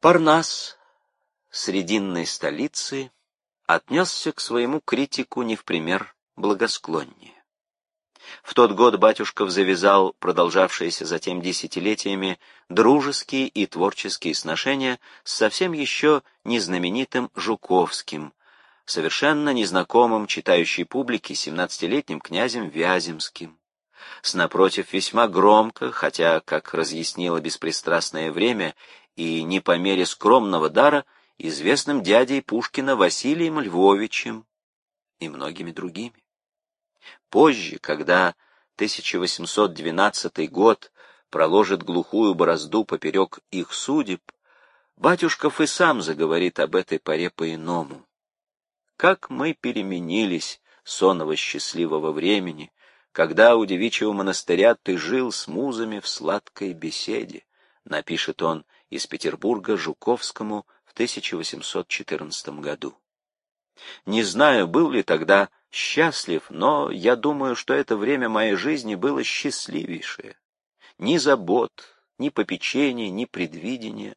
Парнас, срединной столицы, отнесся к своему критику не в пример благосклоннее. В тот год Батюшков завязал продолжавшиеся затем десятилетиями дружеские и творческие сношения с совсем еще незнаменитым Жуковским, совершенно незнакомым читающей публике семнадцатилетним князем Вяземским. С напротив весьма громко, хотя, как разъяснило беспристрастное время, и не по мере скромного дара известным дядей Пушкина Василием Львовичем и многими другими. Позже, когда 1812 год проложит глухую борозду поперек их судеб, батюшков и сам заговорит об этой поре по-иному. Как мы переменились сонного счастливого времени, когда у девичьего монастыря ты жил с музами в сладкой беседе, напишет он из Петербурга Жуковскому в 1814 году. Не знаю, был ли тогда счастлив, но я думаю, что это время моей жизни было счастливейшее. Ни забот, ни попечения, ни предвидения.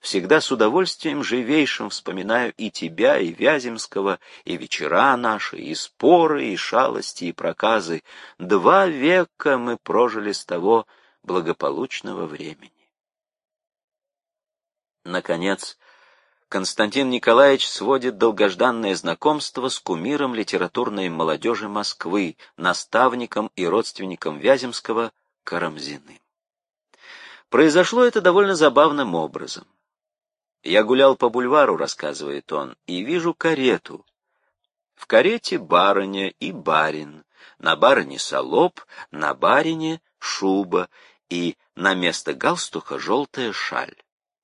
Всегда с удовольствием живейшим вспоминаю и тебя, и Вяземского, и вечера наши, и споры, и шалости, и проказы. Два века мы прожили с того благополучного времени. Наконец, Константин Николаевич сводит долгожданное знакомство с кумиром литературной молодежи Москвы, наставником и родственником Вяземского Карамзиным. Произошло это довольно забавным образом. «Я гулял по бульвару», — рассказывает он, — «и вижу карету. В карете барыня и барин, на барыне солоб, на барине шуба и на место галстука желтая шаль.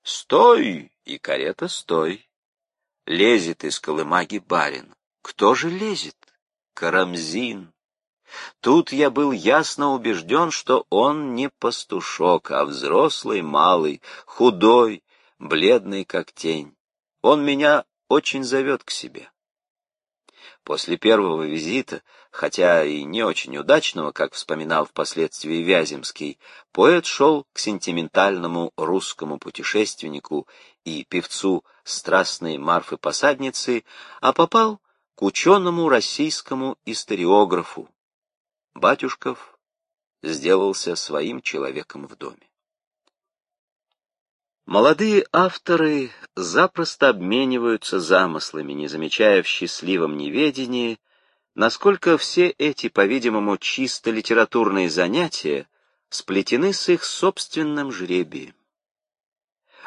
«Стой!» И карета «Стой!» Лезет из колымаги барин. Кто же лезет? Карамзин. Тут я был ясно убежден, что он не пастушок, а взрослый, малый, худой, бледный, как тень. Он меня очень зовет к себе. После первого визита, хотя и не очень удачного, как вспоминал впоследствии Вяземский, поэт шел к сентиментальному русскому путешественнику и певцу страстной Марфы-посадницы, а попал к ученому российскому историографу. Батюшков сделался своим человеком в доме. Молодые авторы запросто обмениваются замыслами, не замечая в счастливом неведении, насколько все эти, по-видимому, чисто литературные занятия сплетены с их собственным жребием.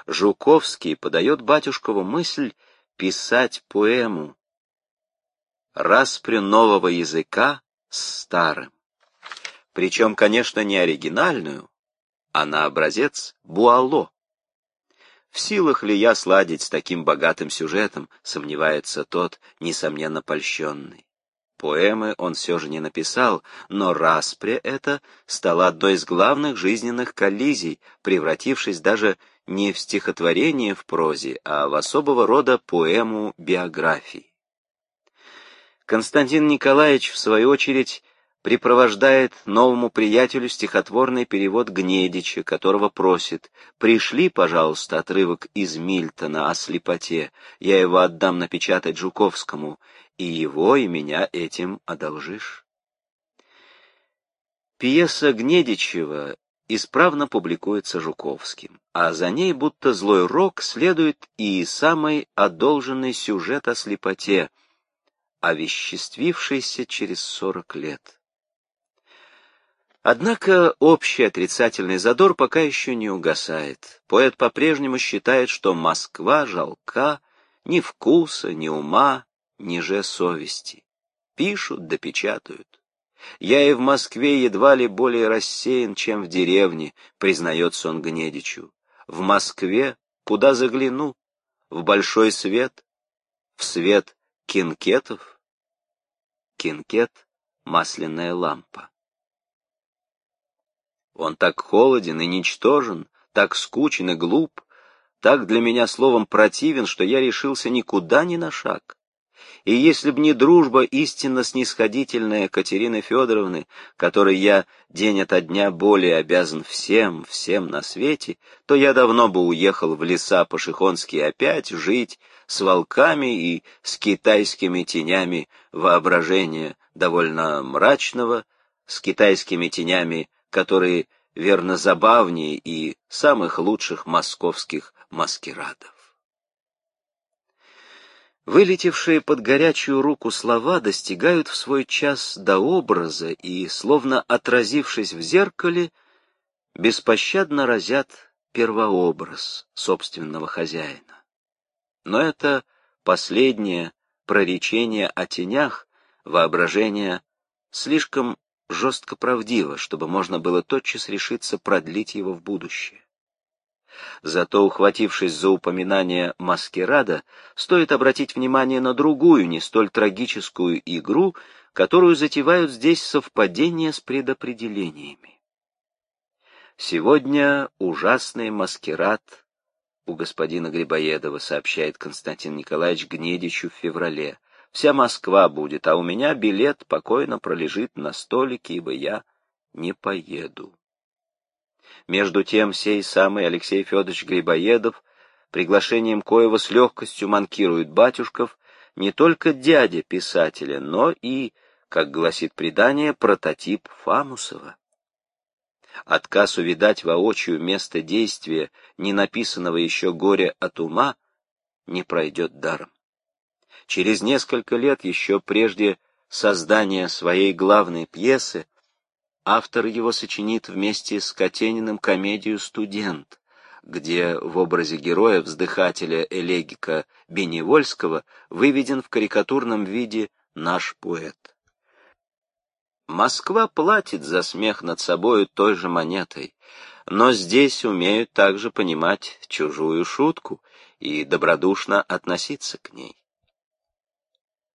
Жуковский подает батюшкову мысль писать поэму «Распрю нового языка с старым». Причем, конечно, не оригинальную, а на образец Буало. В силах ли я сладить с таким богатым сюжетом, сомневается тот, несомненно польщенный. Поэмы он все же не написал, но распря это стала одной из главных жизненных коллизий, превратившись даже не в стихотворение в прозе, а в особого рода поэму биографии. Константин Николаевич, в свою очередь, припровождает новому приятелю стихотворный перевод Гнедича, которого просит «Пришли, пожалуйста, отрывок из Мильтона о слепоте, я его отдам напечатать Жуковскому, и его, и меня этим одолжишь». Пьеса Гнедичева исправно публикуется Жуковским, а за ней будто злой рок следует и самый одолженный сюжет о слепоте, овеществившийся через сорок лет. Однако общий отрицательный задор пока еще не угасает. Поэт по-прежнему считает, что Москва жалка ни вкуса, ни ума, ни же совести. Пишут да печатают. Я и в Москве едва ли более рассеян, чем в деревне, признается он Гнедичу. В Москве, куда загляну, в большой свет, в свет кинкетов. Кинкет — масляная лампа. Он так холоден и ничтожен, так скучен и глуп, так для меня словом противен, что я решился никуда ни на шаг. И если б не дружба истинно снисходительная Катерины Федоровны, которой я день ото дня более обязан всем, всем на свете, то я давно бы уехал в леса Пашихонские опять жить с волками и с китайскими тенями воображения довольно мрачного, с китайскими тенями, которые верно забавнее и самых лучших московских маскирадов. Вылетевшие под горячую руку слова достигают в свой час до образа и, словно отразившись в зеркале, беспощадно разят первообраз собственного хозяина. Но это последнее проречение о тенях воображения слишком жестко правдиво, чтобы можно было тотчас решиться продлить его в будущее. Зато, ухватившись за упоминание маскирада, стоит обратить внимание на другую, не столь трагическую игру, которую затевают здесь совпадения с предопределениями. Сегодня ужасный маскирад у господина Грибоедова, сообщает Константин Николаевич Гнедичу в феврале. Вся Москва будет, а у меня билет покойно пролежит на столике, ибо я не поеду. Между тем, сей самый Алексей Федорович Грибоедов, приглашением коего с легкостью манкирует батюшков, не только дядя писателя, но и, как гласит предание, прототип Фамусова. Отказ увидать воочию место действия не написанного еще горя от ума не пройдет даром. Через несколько лет, еще прежде создания своей главной пьесы, Автор его сочинит вместе с Катениным комедию «Студент», где в образе героя-вздыхателя элегика Беневольского выведен в карикатурном виде наш поэт. Москва платит за смех над собою той же монетой, но здесь умеют также понимать чужую шутку и добродушно относиться к ней.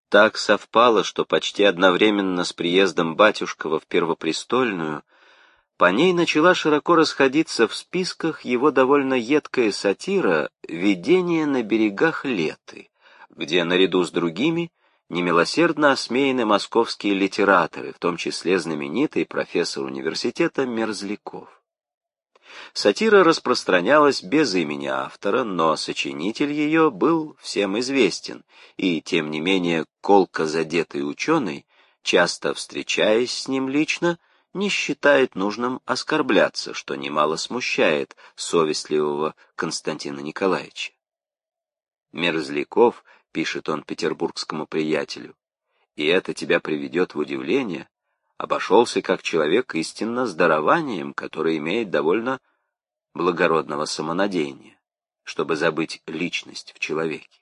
Так совпало, что почти одновременно с приездом Батюшкова в Первопрестольную по ней начала широко расходиться в списках его довольно едкая сатира «Видение на берегах Леты», где, наряду с другими, немилосердно осмеяны московские литераторы, в том числе знаменитый профессор университета Мерзляков. Сатира распространялась без имени автора, но сочинитель ее был всем известен, и, тем не менее, колко задетый ученый, часто встречаясь с ним лично, не считает нужным оскорбляться, что немало смущает совестливого Константина Николаевича. Мерзляков, пишет он петербургскому приятелю, и это тебя приведет в удивление, обошелся как человек истинно здорованием, который имеет довольно благородного самонадеяния, чтобы забыть личность в человеке.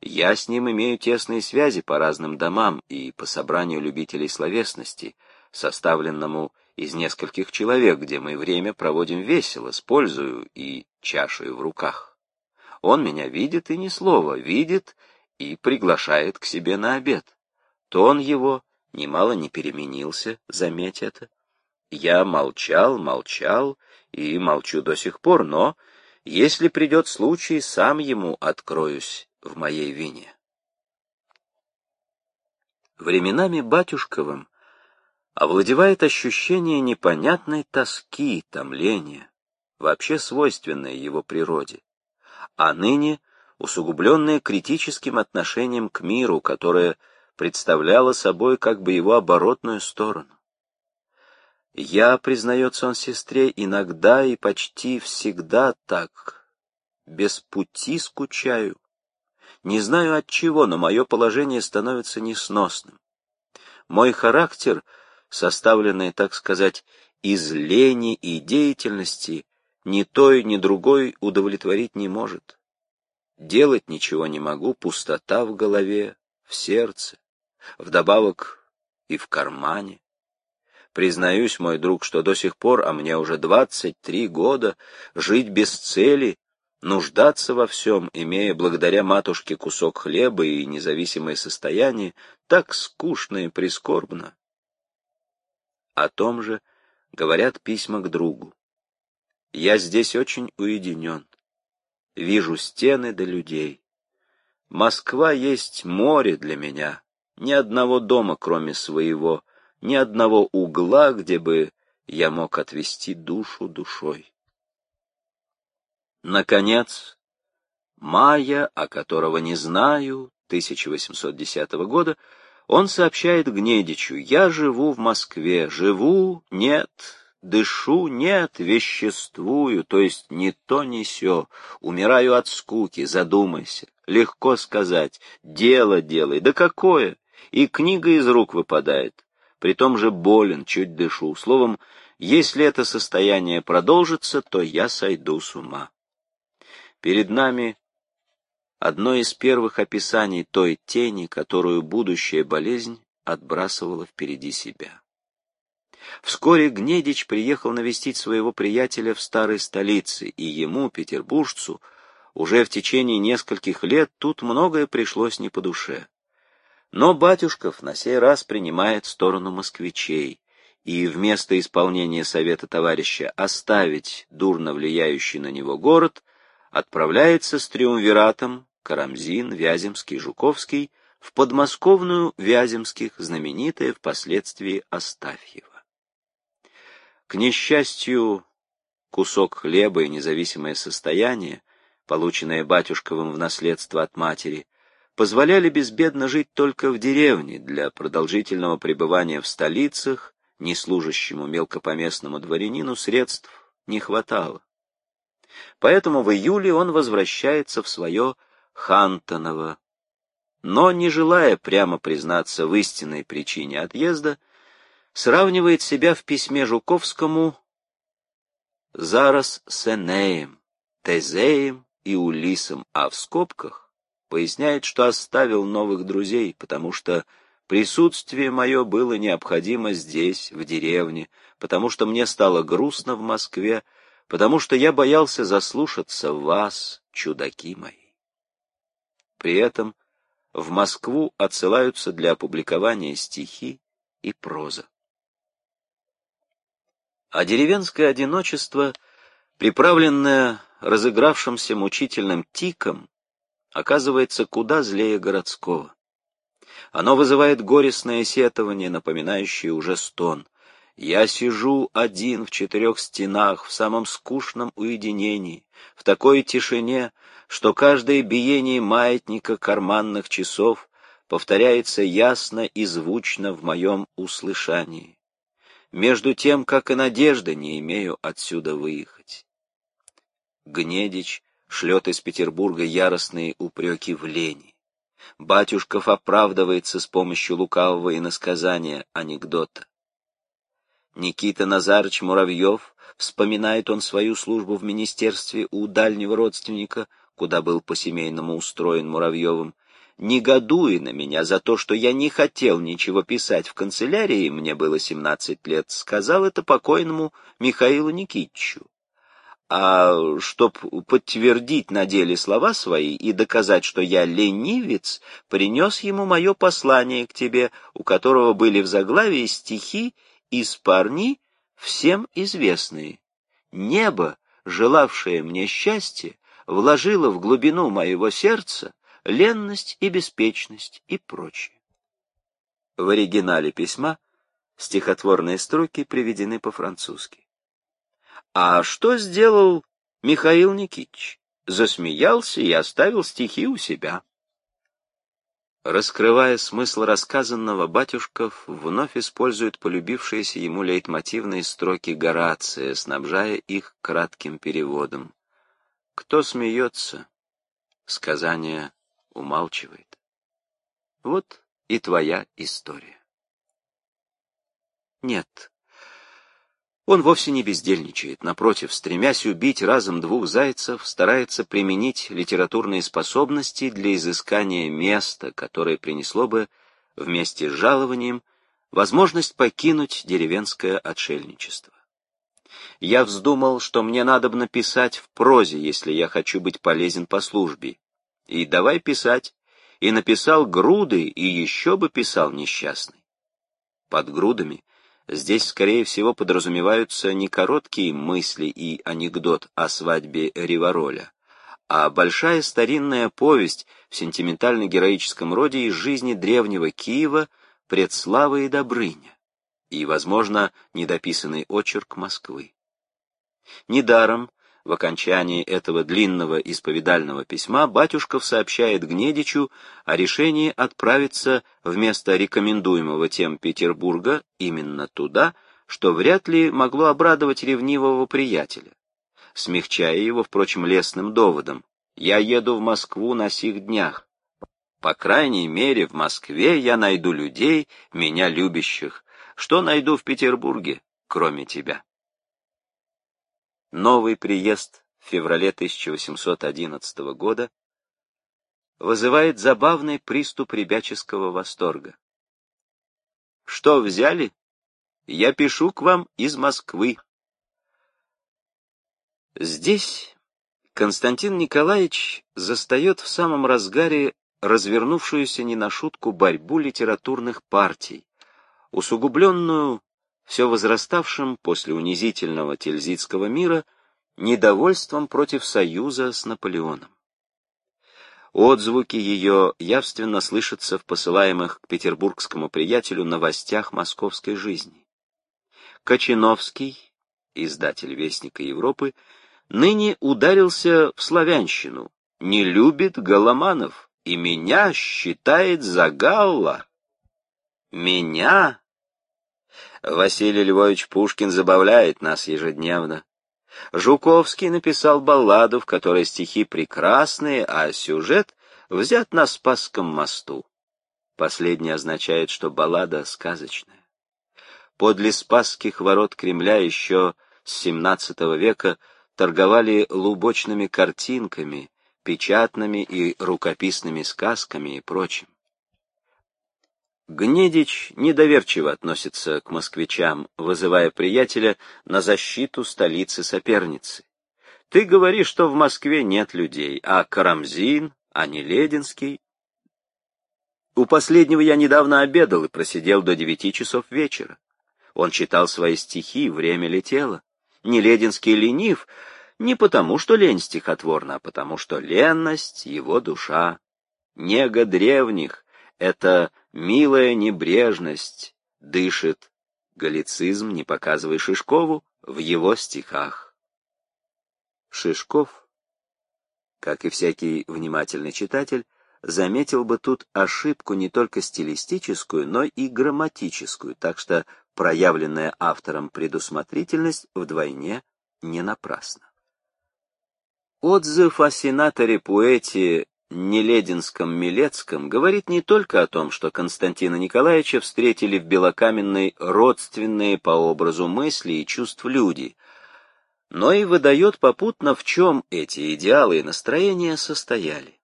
Я с ним имею тесные связи по разным домам и по собранию любителей словесности, составленному из нескольких человек, где мы время проводим весело, с пользою и чашей в руках. Он меня видит и ни слова, видит и приглашает к себе на обед. Тон его немало не переменился, заметь это. Я молчал, молчал и молчу до сих пор, но, если придет случай, сам ему откроюсь в моей вине. Временами батюшковым овладевает ощущение непонятной тоски, томления, вообще свойственное его природе, а ныне усугубленное критическим отношением к миру, которое представляло собой как бы его оборотную сторону. Я, признается он сестре, иногда и почти всегда так, без пути скучаю. Не знаю от чего, но мое положение становится несносным. Мой характер, составленный, так сказать, из лени и деятельности, ни той, ни другой удовлетворить не может. Делать ничего не могу, пустота в голове, в сердце, вдобавок и в кармане. Признаюсь, мой друг, что до сих пор, а мне уже двадцать три года, жить без цели, нуждаться во всем, имея благодаря матушке кусок хлеба и независимое состояние, так скучно и прискорбно. О том же говорят письма к другу. Я здесь очень уединен. Вижу стены до да людей. Москва есть море для меня, ни одного дома, кроме своего, ни одного угла, где бы я мог отвести душу душой. Наконец, мая, о которого не знаю, 1810 года, он сообщает Гнедичу, «Я живу в Москве, живу, нет, дышу, нет, веществую, то есть ни то, ни сё, умираю от скуки, задумайся, легко сказать, дело делай, да какое, и книга из рук выпадает, при том же болен, чуть дышу, словом, если это состояние продолжится, то я сойду с ума. Перед нами одно из первых описаний той тени, которую будущая болезнь отбрасывала впереди себя. Вскоре Гнедич приехал навестить своего приятеля в старой столице, и ему, петербуржцу, уже в течение нескольких лет тут многое пришлось не по душе. Но Батюшков на сей раз принимает сторону москвичей, и вместо исполнения совета товарища оставить дурно влияющий на него город, отправляется с триумвиратом Карамзин, Вяземский, Жуковский в подмосковную Вяземских, знаменитая впоследствии Астафьева. К несчастью, кусок хлеба и независимое состояние, полученное батюшковым в наследство от матери, позволяли безбедно жить только в деревне для продолжительного пребывания в столицах, не служащему мелкопоместному дворянину средств не хватало. Поэтому в июле он возвращается в свое Хантоново, но, не желая прямо признаться в истинной причине отъезда, сравнивает себя в письме Жуковскому «Зараз с Энеем, Тезеем и Улисом», а в скобках поясняет, что оставил новых друзей, потому что присутствие мое было необходимо здесь, в деревне, потому что мне стало грустно в Москве, потому что я боялся заслушаться вас, чудаки мои. При этом в Москву отсылаются для опубликования стихи и проза а деревенское одиночество, приправленное разыгравшимся мучительным тиком, оказывается куда злее городского. Оно вызывает горестное сетование, напоминающее уже стон. Я сижу один в четырех стенах, в самом скучном уединении, в такой тишине, что каждое биение маятника карманных часов повторяется ясно и звучно в моем услышании между тем, как и надежда не имею отсюда выехать. Гнедич шлет из Петербурга яростные упреки в лени. Батюшков оправдывается с помощью лукавого иносказания анекдота. Никита Назарыч Муравьев, вспоминает он свою службу в министерстве у дальнего родственника, куда был по-семейному устроен Муравьевым, негодуя на меня за то, что я не хотел ничего писать в канцелярии, мне было 17 лет, сказал это покойному Михаилу Никитичу. А чтоб подтвердить на деле слова свои и доказать, что я ленивец, принес ему мое послание к тебе, у которого были в заглавии стихи из парни всем известные. Небо, желавшее мне счастья, вложило в глубину моего сердца ленность и беспечность и прочее. В оригинале письма стихотворные строки приведены по-французски. А что сделал Михаил Никитич? Засмеялся и оставил стихи у себя. Раскрывая смысл рассказанного, Батюшков вновь использует полюбившиеся ему лейтмотивные строки Горация, снабжая их кратким переводом. «Кто смеется?» Сказание умалчивает. Вот и твоя история. Нет, он вовсе не бездельничает, напротив, стремясь убить разом двух зайцев, старается применить литературные способности для изыскания места, которое принесло бы вместе с жалованием возможность покинуть деревенское отшельничество. Я вздумал, что мне надо бы написать в прозе, если я хочу быть полезен по службе, и давай писать. И написал груды, и еще бы писал несчастный. Под грудами здесь, скорее всего, подразумеваются не короткие мысли и анекдот о свадьбе Ривароля, а большая старинная повесть в сентиментально-героическом роде из жизни древнего Киева, Предславы и Добрыня, и, возможно, недописанный очерк Москвы. Недаром в окончании этого длинного исповедального письма Батюшков сообщает Гнедичу о решении отправиться вместо рекомендуемого тем Петербурга именно туда, что вряд ли могло обрадовать ревнивого приятеля, смягчая его, впрочем, лесным доводом. «Я еду в Москву на сих днях. По крайней мере, в Москве я найду людей, меня любящих. Что найду в Петербурге, кроме тебя?» Новый приезд в феврале 1811 года вызывает забавный приступ ребяческого восторга. «Что взяли? Я пишу к вам из Москвы». Здесь Константин Николаевич застает в самом разгаре развернувшуюся не на шутку борьбу литературных партий, усугубленную все возраставшим после унизительного тильзитского мира недовольством против союза с Наполеоном. Отзвуки ее явственно слышатся в посылаемых к петербургскому приятелю новостях московской жизни. Кочиновский, издатель Вестника Европы, ныне ударился в славянщину, не любит голоманов и меня считает за галла. Меня, Василий Львович Пушкин забавляет нас ежедневно. Жуковский написал балладу, в которой стихи прекрасные, а сюжет взят на Спасском мосту. Последнее означает, что баллада сказочная. Подле Спасских ворот Кремля еще с XVII века торговали лубочными картинками, печатными и рукописными сказками и прочим. Гнедич недоверчиво относится к москвичам, вызывая приятеля на защиту столицы-соперницы. Ты говоришь, что в Москве нет людей, а Карамзин, а не Лединский. У последнего я недавно обедал и просидел до девяти часов вечера. Он читал свои стихи, время летело. Не Лединский ленив, не потому, что лень стихотворна, а потому, что ленность — его душа. Нега древних — это Милая небрежность дышит, галлицизм, не показывай Шишкову, в его стихах. Шишков, как и всякий внимательный читатель, заметил бы тут ошибку не только стилистическую, но и грамматическую, так что проявленная автором предусмотрительность вдвойне не напрасна. Отзыв о сенаторе-поэте Нелединском Милецком говорит не только о том, что Константина Николаевича встретили в Белокаменной родственные по образу мысли и чувств люди, но и выдает попутно, в чем эти идеалы и настроения состояли.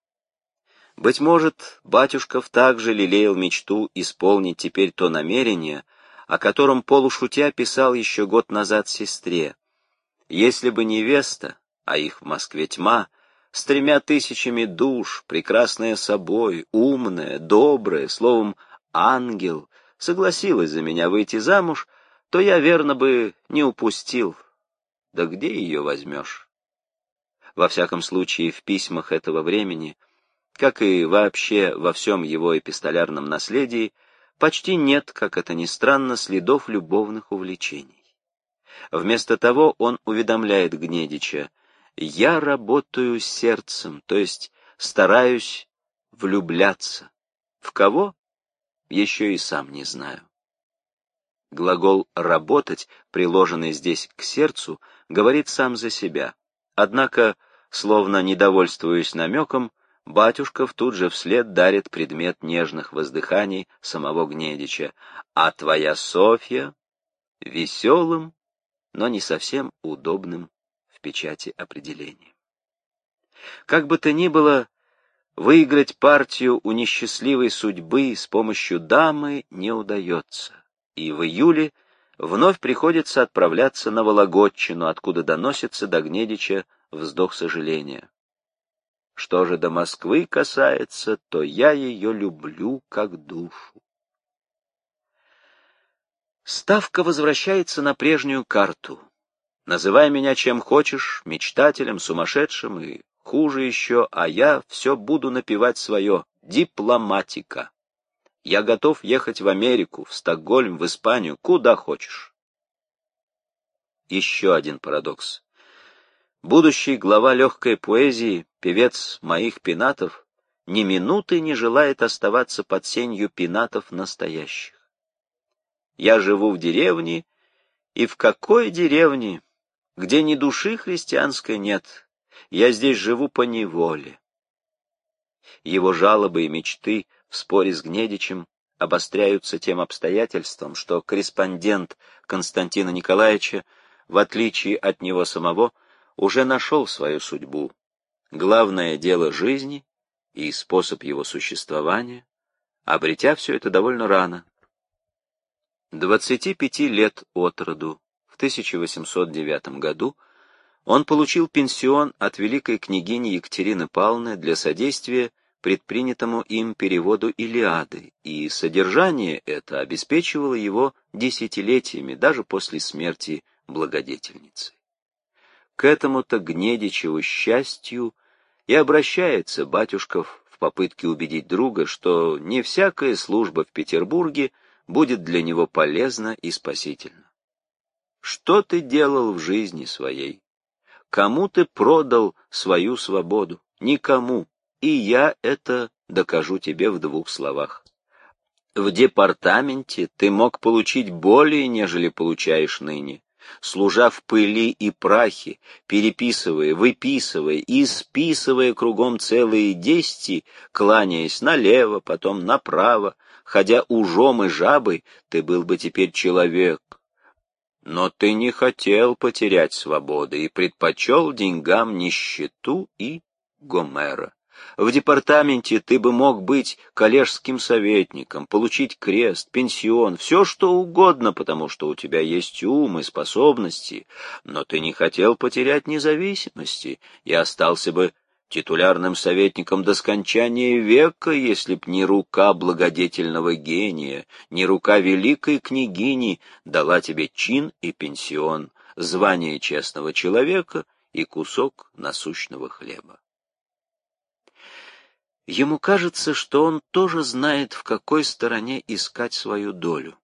Быть может, Батюшков также лелеял мечту исполнить теперь то намерение, о котором полушутя писал еще год назад сестре. Если бы невеста, а их в Москве тьма, с тремя тысячами душ, прекрасная собой, умная, добрая, словом, ангел, согласилась за меня выйти замуж, то я, верно бы, не упустил. Да где ее возьмешь? Во всяком случае, в письмах этого времени, как и вообще во всем его эпистолярном наследии, почти нет, как это ни странно, следов любовных увлечений. Вместо того он уведомляет Гнедича — я работаю сердцем, то есть стараюсь влюбляться. В кого? Еще и сам не знаю. Глагол «работать», приложенный здесь к сердцу, говорит сам за себя. Однако, словно недовольствуясь намеком, Батюшков тут же вслед дарит предмет нежных воздыханий самого Гнедича, а твоя Софья — веселым, но не совсем удобным печати определения. Как бы то ни было, выиграть партию у несчастливой судьбы с помощью дамы не удается, и в июле вновь приходится отправляться на Вологодчину, откуда доносится до Гнедича вздох сожаления. Что же до Москвы касается, то я ее люблю как душу. Ставка возвращается на прежнюю карту. Называй меня чем хочешь, мечтателем, сумасшедшим и хуже еще, а я все буду напевать свое. Дипломатика. Я готов ехать в Америку, в Стокгольм, в Испанию, куда хочешь. Еще один парадокс. Будущий глава легкой поэзии, певец моих пенатов, ни минуты не желает оставаться под сенью пенатов настоящих. Я живу в деревне, и в какой деревне, где ни души христианской нет, я здесь живу по неволе. Его жалобы и мечты в споре с Гнедичем обостряются тем обстоятельством, что корреспондент Константина Николаевича, в отличие от него самого, уже нашел свою судьбу, главное дело жизни и способ его существования, обретя все это довольно рано. 25 лет от роду, в 1809 году, он получил пенсион от великой княгини Екатерины Павловны для содействия предпринятому им переводу Илиады, и содержание это обеспечивало его десятилетиями, даже после смерти благодетельницы. К этому-то Гнедичеву счастью и обращается батюшков в попытке убедить друга, что не всякая служба в Петербурге будет для него полезна и спасительна. Что ты делал в жизни своей? Кому ты продал свою свободу? Никому и я это докажу тебе в двух словах. В департаменте ты мог получить более, нежели получаешь ныне, служа в пыли и прахе, переписывая, выписывая и списывая кругом целые десяти, кланяясь налево, потом направо, ходя ужом и жабой, ты был бы теперь человек. Но ты не хотел потерять свободы и предпочел деньгам нищету и Гомера. В департаменте ты бы мог быть коллежским советником, получить крест, пенсион, все что угодно, потому что у тебя есть ум и способности, но ты не хотел потерять независимости и остался бы титулярным советником до скончания века, если б не рука благодетельного гения, не рука великой княгини дала тебе чин и пенсион, звание честного человека и кусок насущного хлеба. Ему кажется, что он тоже знает, в какой стороне искать свою долю.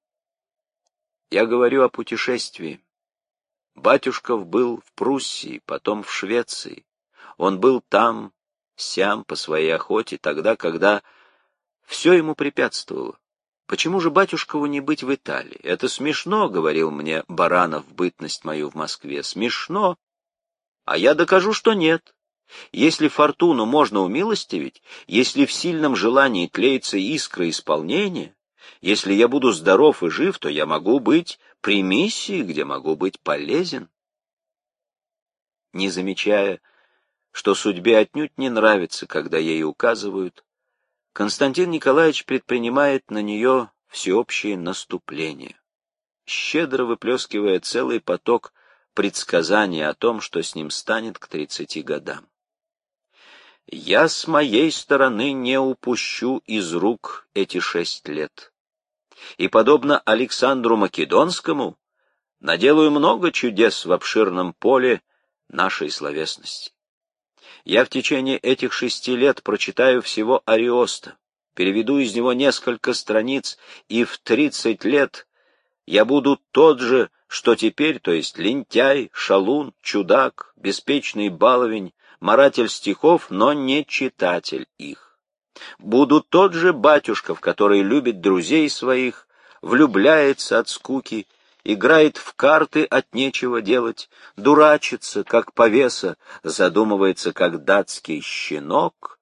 Я говорю о путешествии. Батюшков был в Пруссии, потом в Швеции. Он был там, сям, по своей охоте, тогда, когда все ему препятствовало. Почему же батюшкову не быть в Италии? Это смешно, — говорил мне Баранов бытность мою в Москве, — смешно. А я докажу, что нет. Если фортуну можно умилостивить, если в сильном желании тлеется искра исполнения, если я буду здоров и жив, то я могу быть при миссии, где могу быть полезен. Не замечая, что судьбе отнюдь не нравится, когда ей указывают, Константин Николаевич предпринимает на нее всеобщее наступление, щедро выплескивая целый поток предсказаний о том, что с ним станет к тридцати годам я с моей стороны не упущу из рук эти шесть лет. И, подобно Александру Македонскому, наделаю много чудес в обширном поле нашей словесности. Я в течение этих шести лет прочитаю всего Ариоста, переведу из него несколько страниц, и в тридцать лет я буду тот же, что теперь, то есть лентяй, шалун, чудак, беспечный баловень, маратель стихов, но не читатель их. Буду тот же батюшка, который любит друзей своих, влюбляется от скуки, играет в карты от нечего делать, дурачится, как повеса, задумывается, как датский щенок,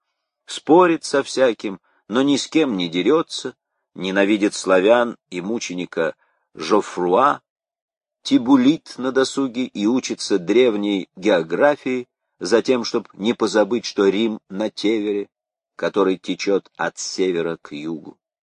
спорит со всяким, но ни с кем не дерется, ненавидит славян и мученика Жофруа, тибулит на досуге и учится древней географии, затем, чтобы не позабыть, что Рим на Тевере, который течет от севера к югу.